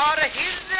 are his